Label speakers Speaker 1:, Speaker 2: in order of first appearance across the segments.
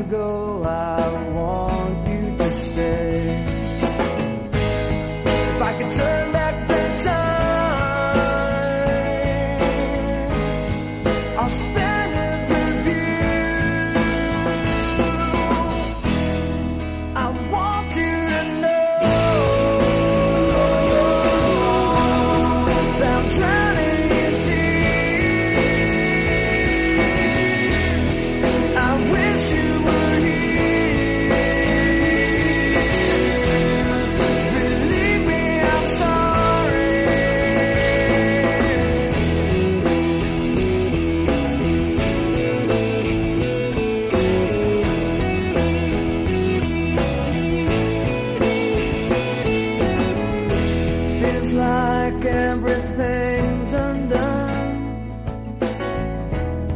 Speaker 1: you go, I want you to stay. If I could turn back the time, I'll spend it with you. I want you to know that Feels like everything's undone.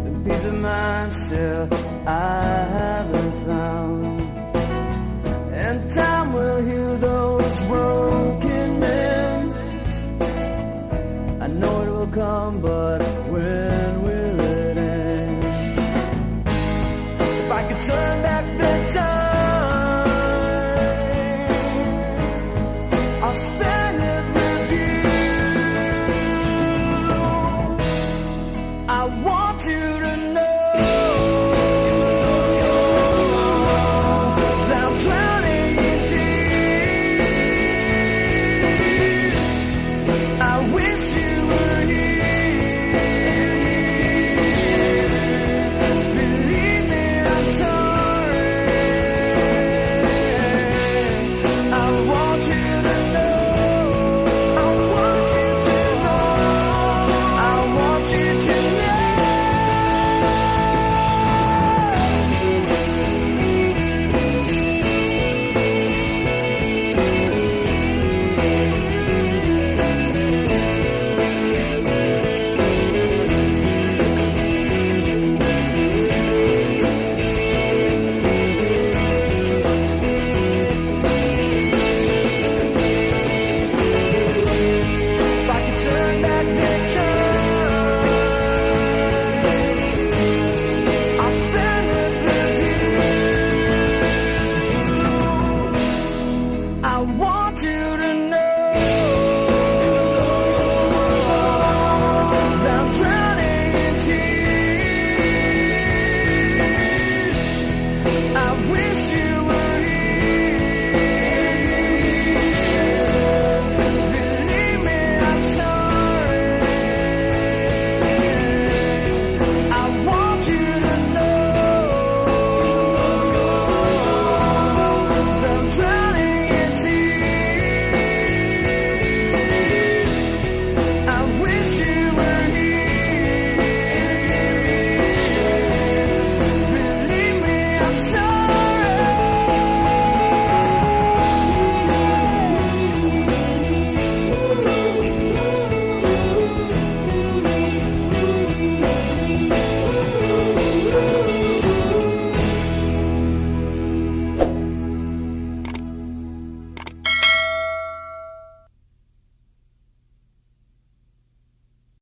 Speaker 1: The peace of mind still I haven't found. And time will heal those broken ends. I know it will come, but when I want you to know that I'm drowning in tears. I wish you were here. wish you were here.